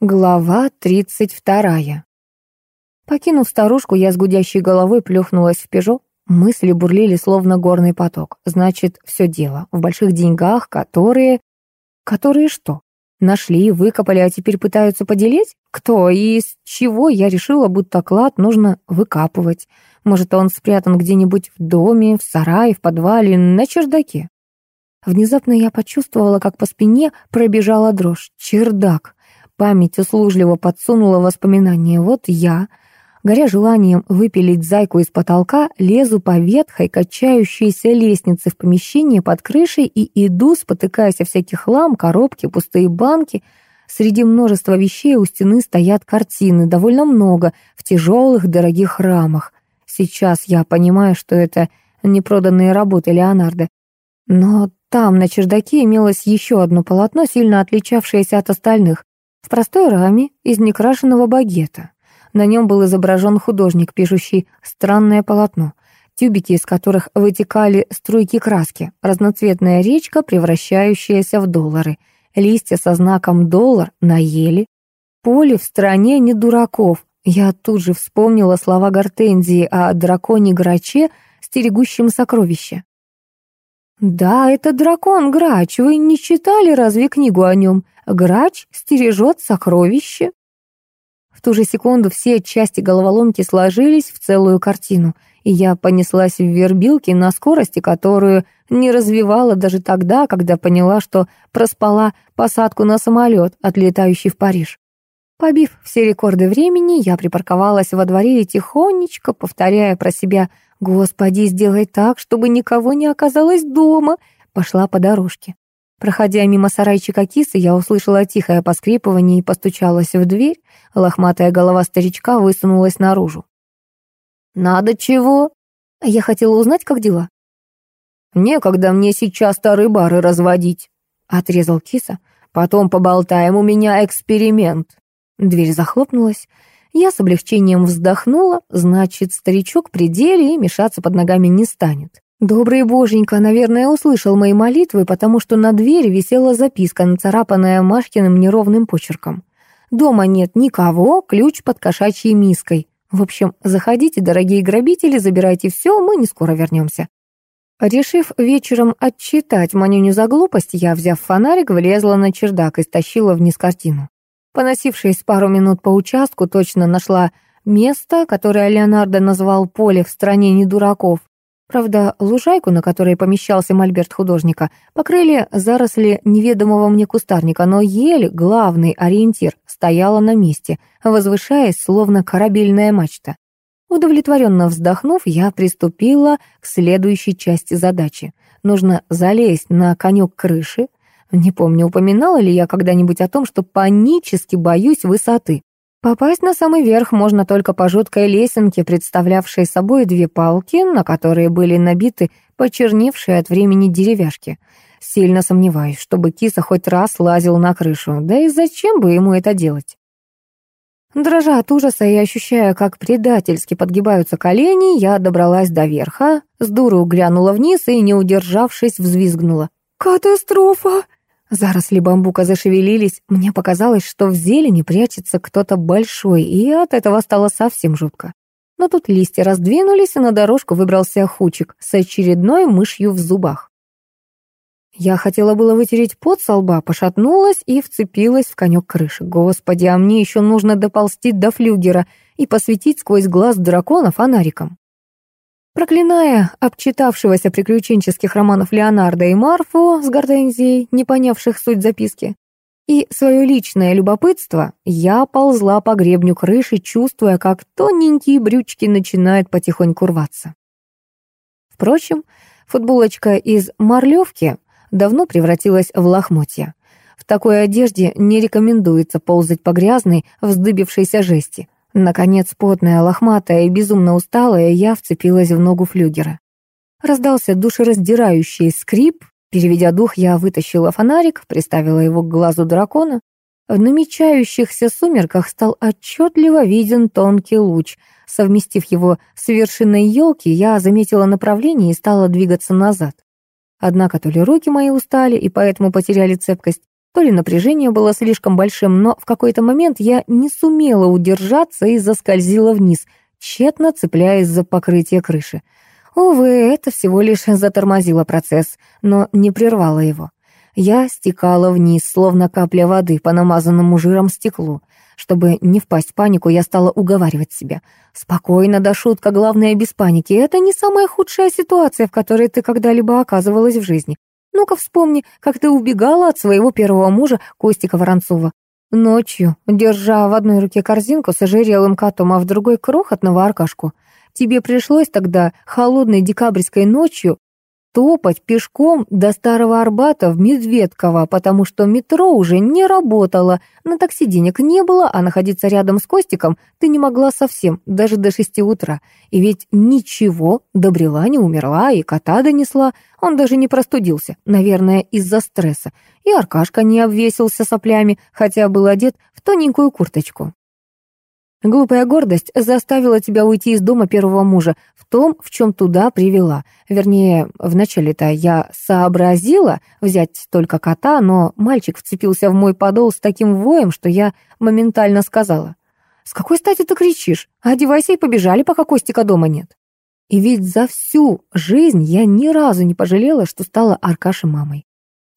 Глава тридцать вторая. Покинув старушку, я с гудящей головой плюхнулась в пежо. Мысли бурлили, словно горный поток. Значит, все дело в больших деньгах, которые... Которые что? Нашли, выкопали, а теперь пытаются поделить? Кто и из чего я решила, будто клад нужно выкапывать. Может, он спрятан где-нибудь в доме, в сарае, в подвале, на чердаке? Внезапно я почувствовала, как по спине пробежала дрожь. Чердак. Память услужливо подсунула воспоминания. Вот я, горя желанием выпилить зайку из потолка, лезу по ветхой, качающейся лестнице в помещение под крышей и иду, спотыкаясь о всякий хлам, коробки, пустые банки. Среди множества вещей у стены стоят картины, довольно много, в тяжелых, дорогих рамах. Сейчас я понимаю, что это непроданные работы Леонардо. Но там, на чердаке, имелось еще одно полотно, сильно отличавшееся от остальных в простой раме из некрашенного багета. На нем был изображен художник, пишущий странное полотно, тюбики из которых вытекали струйки краски, разноцветная речка, превращающаяся в доллары, листья со знаком «доллар» на еле, поле в стране не дураков. Я тут же вспомнила слова Гортензии о драконе-граче, стерегущем сокровище. «Да, это дракон Грач, вы не читали разве книгу о нем? Грач стережет сокровище». В ту же секунду все части головоломки сложились в целую картину, и я понеслась в вербилке на скорости, которую не развивала даже тогда, когда поняла, что проспала посадку на самолет, отлетающий в Париж. Побив все рекорды времени, я припарковалась во дворе и тихонечко, повторяя про себя «Господи, сделай так, чтобы никого не оказалось дома», пошла по дорожке. Проходя мимо сарайчика кисы, я услышала тихое поскрипывание и постучалась в дверь. Лохматая голова старичка высунулась наружу. «Надо чего?» Я хотела узнать, как дела. «Некогда мне сейчас старые бары разводить», — отрезал киса. «Потом поболтаем, у меня эксперимент». Дверь захлопнулась. Я с облегчением вздохнула, значит, старичок при деле и мешаться под ногами не станет. Добрый боженька, наверное, услышал мои молитвы, потому что на двери висела записка, нацарапанная Машкиным неровным почерком. «Дома нет никого, ключ под кошачьей миской. В общем, заходите, дорогие грабители, забирайте все, мы не скоро вернемся». Решив вечером отчитать Манюню за глупость, я, взяв фонарик, влезла на чердак и стащила вниз картину. Поносившись пару минут по участку, точно нашла место, которое Леонардо назвал «поле в стране недураков», Правда, лужайку, на которой помещался мольберт художника, покрыли заросли неведомого мне кустарника, но ель, главный ориентир, стояла на месте, возвышаясь, словно корабельная мачта. Удовлетворенно вздохнув, я приступила к следующей части задачи. Нужно залезть на конек крыши. Не помню, упоминала ли я когда-нибудь о том, что панически боюсь высоты. Попасть на самый верх можно только по жуткой лесенке, представлявшей собой две палки, на которые были набиты почерневшие от времени деревяшки. Сильно сомневаюсь, чтобы киса хоть раз лазил на крышу, да и зачем бы ему это делать? Дрожа от ужаса и ощущая, как предательски подгибаются колени, я добралась до верха, с дуру глянула вниз и, не удержавшись, взвизгнула. «Катастрофа!» Заросли бамбука зашевелились, мне показалось, что в зелени прячется кто-то большой, и от этого стало совсем жутко. Но тут листья раздвинулись, и на дорожку выбрался хучик с очередной мышью в зубах. Я хотела было вытереть пот со лба, пошатнулась и вцепилась в конек крыши. Господи, а мне еще нужно доползти до флюгера и посветить сквозь глаз дракона фонариком. Проклиная обчитавшегося приключенческих романов Леонардо и Марфу с гортензией, не понявших суть записки, и свое личное любопытство, я ползла по гребню крыши, чувствуя, как тоненькие брючки начинают потихоньку рваться. Впрочем, футболочка из марлевки давно превратилась в лохмотья. В такой одежде не рекомендуется ползать по грязной, вздыбившейся жести. Наконец, потная, лохматая и безумно усталая, я вцепилась в ногу флюгера. Раздался душераздирающий скрип. Переведя дух, я вытащила фонарик, приставила его к глазу дракона. В намечающихся сумерках стал отчетливо виден тонкий луч. Совместив его с вершиной елки, я заметила направление и стала двигаться назад. Однако то ли руки мои устали и поэтому потеряли цепкость, То ли напряжение было слишком большим, но в какой-то момент я не сумела удержаться и заскользила вниз, тщетно цепляясь за покрытие крыши. Увы, это всего лишь затормозило процесс, но не прервало его. Я стекала вниз, словно капля воды по намазанному жиром стеклу. Чтобы не впасть в панику, я стала уговаривать себя. «Спокойно, да шутка, главное, без паники. Это не самая худшая ситуация, в которой ты когда-либо оказывалась в жизни. Ну-ка вспомни, как ты убегала от своего первого мужа, Костика Воронцова. Ночью, держа в одной руке корзинку с ожирелым котом, а в другой крохотного аркашку. Тебе пришлось тогда холодной декабрьской ночью топать пешком до Старого Арбата в Медведково, потому что метро уже не работало, на такси денег не было, а находиться рядом с Костиком ты не могла совсем, даже до шести утра. И ведь ничего, добрела не умерла и кота донесла, он даже не простудился, наверное, из-за стресса. И Аркашка не обвесился соплями, хотя был одет в тоненькую курточку. Глупая гордость заставила тебя уйти из дома первого мужа в том, в чем туда привела. Вернее, вначале-то я сообразила взять только кота, но мальчик вцепился в мой подол с таким воем, что я моментально сказала. «С какой стати ты кричишь? Одевайся и побежали, пока Костика дома нет». И ведь за всю жизнь я ни разу не пожалела, что стала Аркаши мамой.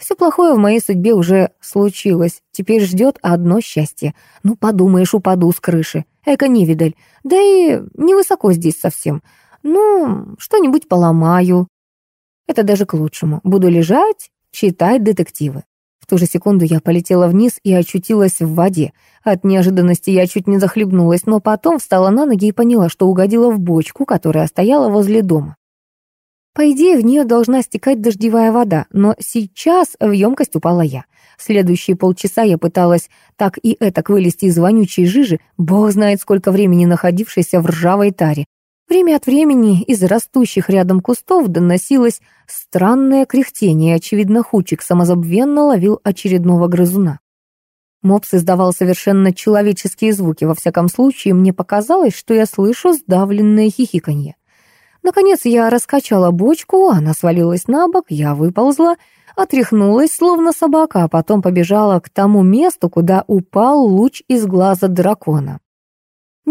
Все плохое в моей судьбе уже случилось. Теперь ждет одно счастье. Ну, подумаешь, упаду с крыши. Эко невидаль. Да и невысоко здесь совсем. Ну, что-нибудь поломаю. Это даже к лучшему. Буду лежать, читать детективы. В ту же секунду я полетела вниз и очутилась в воде. От неожиданности я чуть не захлебнулась, но потом встала на ноги и поняла, что угодила в бочку, которая стояла возле дома. По идее, в нее должна стекать дождевая вода, но сейчас в емкость упала я. Следующие полчаса я пыталась так и этак вылезти из вонючей жижи, бог знает сколько времени находившейся в ржавой таре. Время от времени из растущих рядом кустов доносилось странное кряхтение, очевидно, Хучик самозабвенно ловил очередного грызуна. Мопс издавал совершенно человеческие звуки, во всяком случае, мне показалось, что я слышу сдавленное хихиканье. Наконец я раскачала бочку, она свалилась на бок, я выползла, отряхнулась, словно собака, а потом побежала к тому месту, куда упал луч из глаза дракона.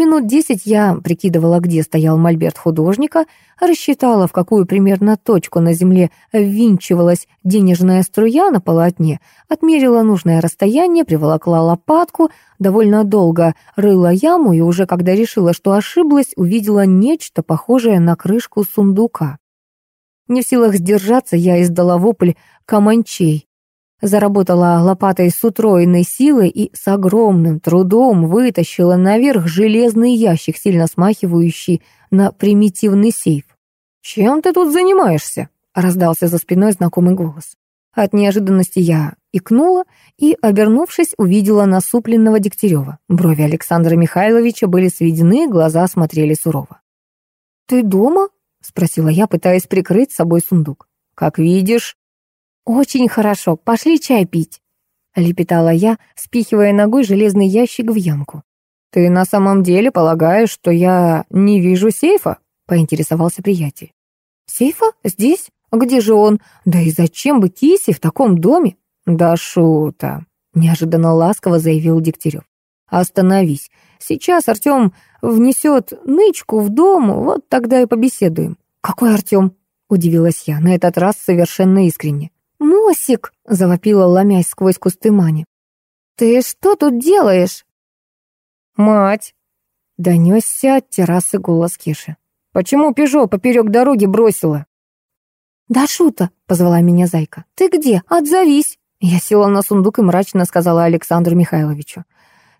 Минут десять я прикидывала, где стоял мольберт художника, рассчитала, в какую примерно точку на земле ввинчивалась денежная струя на полотне, отмерила нужное расстояние, приволокла лопатку, довольно долго рыла яму и уже когда решила, что ошиблась, увидела нечто похожее на крышку сундука. Не в силах сдержаться, я издала вопль «Каманчей». Заработала лопатой с утроенной силой и с огромным трудом вытащила наверх железный ящик, сильно смахивающий на примитивный сейф. «Чем ты тут занимаешься?» — раздался за спиной знакомый голос. От неожиданности я икнула и, обернувшись, увидела насупленного Дегтярева. Брови Александра Михайловича были сведены, глаза смотрели сурово. «Ты дома?» — спросила я, пытаясь прикрыть собой сундук. «Как видишь», «Очень хорошо, пошли чай пить», — лепетала я, спихивая ногой железный ящик в ямку. «Ты на самом деле полагаешь, что я не вижу сейфа?» — поинтересовался приятель. «Сейфа? Здесь? Где же он? Да и зачем бы кисе в таком доме?» «Да шута», — неожиданно ласково заявил Дегтярев. «Остановись. Сейчас Артем внесет нычку в дом, вот тогда и побеседуем». «Какой Артем?» — удивилась я, на этот раз совершенно искренне. «Мосик!» — завопила, ломясь сквозь кусты Мани. «Ты что тут делаешь?» «Мать!» — донесся от террасы голос Киши. «Почему Пежо поперек дороги бросила?» «Да шута!» — позвала меня Зайка. «Ты где? Отзовись!» Я села на сундук и мрачно сказала Александру Михайловичу.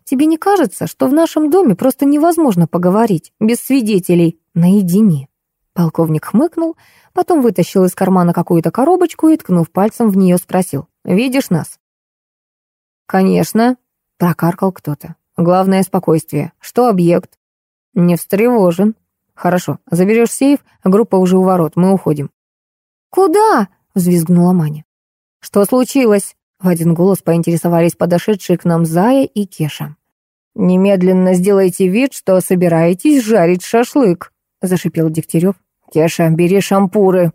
«Тебе не кажется, что в нашем доме просто невозможно поговорить без свидетелей наедине?» Полковник хмыкнул, потом вытащил из кармана какую-то коробочку и, ткнув пальцем в нее, спросил. «Видишь нас?» «Конечно», — прокаркал кто-то. «Главное — спокойствие. Что объект?» «Не встревожен». «Хорошо, заберешь сейф, группа уже у ворот, мы уходим». «Куда?» — взвизгнула Маня. «Что случилось?» — в один голос поинтересовались подошедшие к нам Зая и Кеша. «Немедленно сделайте вид, что собираетесь жарить шашлык», — зашипел Дегтярев. «Кеша, бери шампуры».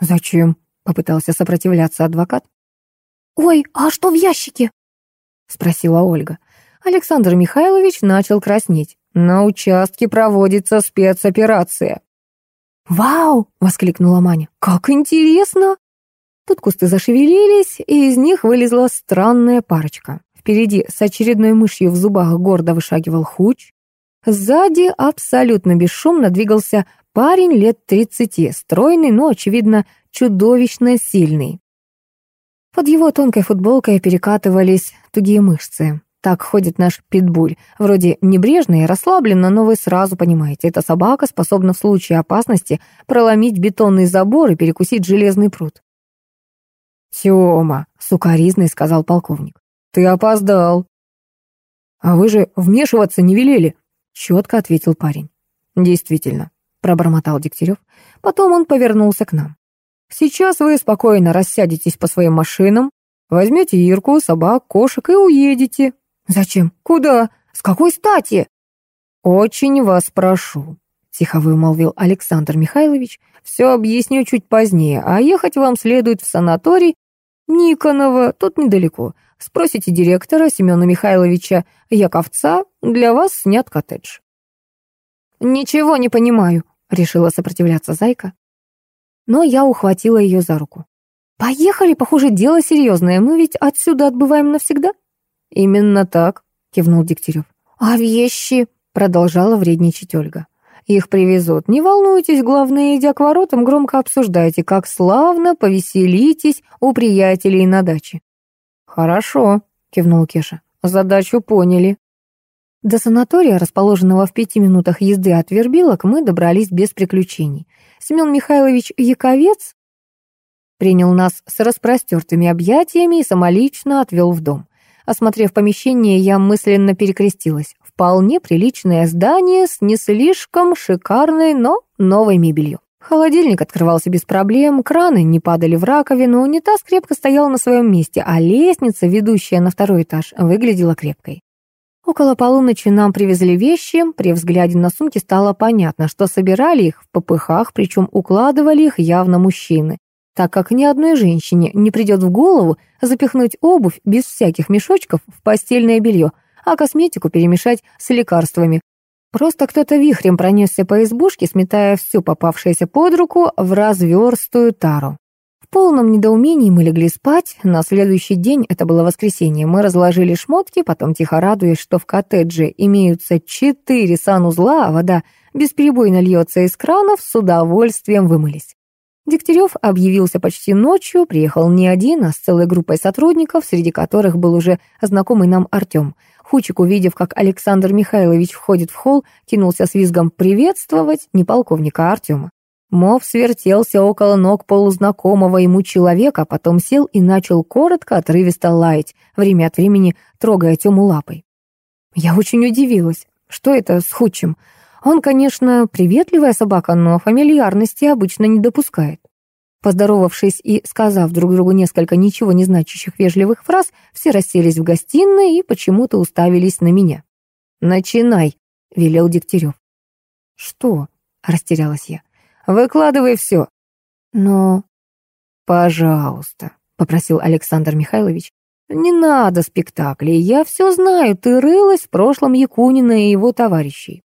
«Зачем?» — попытался сопротивляться адвокат. «Ой, а что в ящике?» — спросила Ольга. Александр Михайлович начал краснеть. «На участке проводится спецоперация». «Вау!» — воскликнула Маня. «Как интересно!» Тут кусты зашевелились, и из них вылезла странная парочка. Впереди с очередной мышью в зубах гордо вышагивал Хуч. Сзади абсолютно бесшумно двигался парень лет тридцати, стройный, но, очевидно, чудовищно сильный. Под его тонкой футболкой перекатывались тугие мышцы. Так ходит наш питбуль. Вроде небрежно и расслабленно, но вы сразу понимаете, эта собака способна в случае опасности проломить бетонный забор и перекусить железный пруд. «Тёма», — сукоризный сказал полковник, — «ты опоздал». «А вы же вмешиваться не велели», — четко ответил парень. «Действительно», — пробормотал Дегтярев. Потом он повернулся к нам. «Сейчас вы спокойно рассядетесь по своим машинам, возьмете Ирку, собак, кошек и уедете». «Зачем? Куда? С какой стати?» «Очень вас прошу», — тихо вымолвил Александр Михайлович. «Все объясню чуть позднее, а ехать вам следует в санаторий Никонова, тут недалеко. Спросите директора Семена Михайловича Яковца, для вас снят коттедж». «Ничего не понимаю», — решила сопротивляться Зайка. Но я ухватила ее за руку. «Поехали, похоже, дело серьезное, мы ведь отсюда отбываем навсегда». «Именно так», — кивнул Дегтярев. «А вещи?» — продолжала вредничать Ольга. Их привезут. Не волнуйтесь, главное, идя к воротам, громко обсуждайте, как славно повеселитесь у приятелей на даче. Хорошо, кивнул Кеша. Задачу поняли. До санатория, расположенного в пяти минутах езды от Вербилок, мы добрались без приключений. Семен Михайлович Яковец принял нас с распростертыми объятиями и самолично отвел в дом. Осмотрев помещение, я мысленно перекрестилась. Вполне приличное здание с не слишком шикарной, но новой мебелью. Холодильник открывался без проблем, краны не падали в раковину, унитаз крепко стоял на своем месте, а лестница, ведущая на второй этаж, выглядела крепкой. Около полуночи нам привезли вещи, при взгляде на сумки стало понятно, что собирали их в попыхах, причем укладывали их явно мужчины, так как ни одной женщине не придет в голову запихнуть обувь без всяких мешочков в постельное белье, а косметику перемешать с лекарствами. Просто кто-то вихрем пронесся по избушке, сметая всю попавшееся под руку в разверстую тару. В полном недоумении мы легли спать. На следующий день, это было воскресенье, мы разложили шмотки, потом тихо радуясь, что в коттедже имеются четыре санузла, а вода бесперебойно льется из кранов, с удовольствием вымылись. Дегтярев объявился почти ночью, приехал не один, а с целой группой сотрудников, среди которых был уже знакомый нам Артем. Хучик, увидев, как Александр Михайлович входит в холл, кинулся с визгом приветствовать не полковника, а Артема. Мов свертелся около ног полузнакомого ему человека, потом сел и начал коротко, отрывисто лаять, время от времени трогая Тему лапой. Я очень удивилась. Что это с Хучем? Он, конечно, приветливая собака, но фамильярности обычно не допускает. Поздоровавшись и сказав друг другу несколько ничего не значащих вежливых фраз, все расселись в гостиной и почему-то уставились на меня. «Начинай», — велел Дегтярев. «Что?» — растерялась я. «Выкладывай все». «Но...» «Пожалуйста», — попросил Александр Михайлович. «Не надо спектаклей, я все знаю, ты рылась в прошлом Якунина и его товарищей.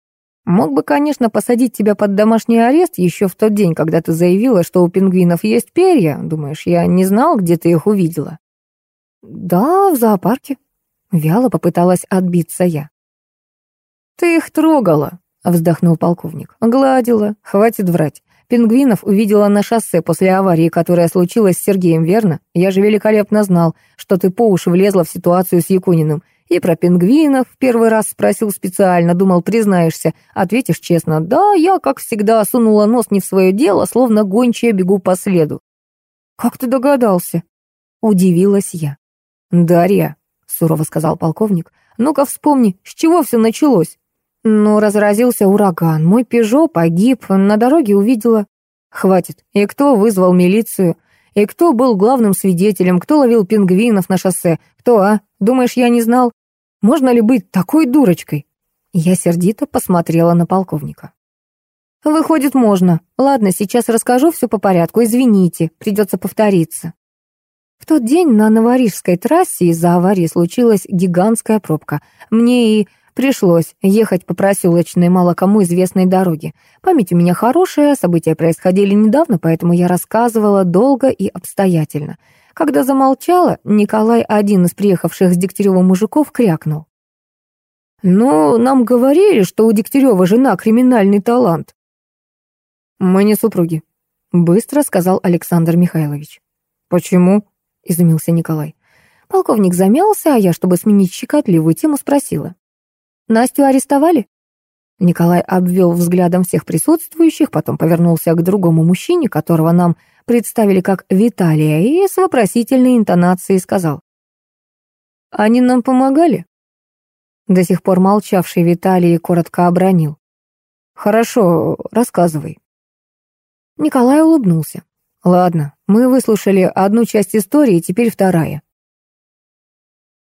Мог бы, конечно, посадить тебя под домашний арест еще в тот день, когда ты заявила, что у пингвинов есть перья. Думаешь, я не знал, где ты их увидела? Да, в зоопарке. Вяло попыталась отбиться я. Ты их трогала, вздохнул полковник. Гладила, хватит врать. Пингвинов увидела на шоссе после аварии, которая случилась с Сергеем, верно? Я же великолепно знал, что ты по уши влезла в ситуацию с Якуниным. И про пингвинов первый раз спросил специально, думал, признаешься. Ответишь честно, да, я, как всегда, сунула нос не в свое дело, словно гончая бегу по следу. «Как ты догадался?» Удивилась я. «Дарья», — сурово сказал полковник, — «ну-ка вспомни, с чего все началось?» «Ну, разразился ураган, мой «Пежо» погиб, на дороге увидела...» «Хватит. И кто вызвал милицию? И кто был главным свидетелем? Кто ловил пингвинов на шоссе? Кто, а? Думаешь, я не знал? Можно ли быть такой дурочкой?» Я сердито посмотрела на полковника. «Выходит, можно. Ладно, сейчас расскажу все по порядку. Извините, придется повториться». В тот день на Новорижской трассе из-за аварии случилась гигантская пробка. Мне и пришлось ехать по проселочной, мало кому известной дороге. Память у меня хорошая, события происходили недавно, поэтому я рассказывала долго и обстоятельно. Когда замолчала, Николай, один из приехавших с Дегтярева мужиков, крякнул. «Ну, нам говорили, что у Дегтярева жена криминальный талант». «Мы не супруги», — быстро сказал Александр Михайлович. «Почему?» — изумился Николай. Полковник замялся, а я, чтобы сменить щекотливую тему, спросила. «Настю арестовали?» Николай обвел взглядом всех присутствующих, потом повернулся к другому мужчине, которого нам представили как Виталия, и с вопросительной интонацией сказал. «Они нам помогали?» До сих пор молчавший Виталий коротко обронил. «Хорошо, рассказывай». Николай улыбнулся. Ладно, мы выслушали одну часть истории, теперь вторая.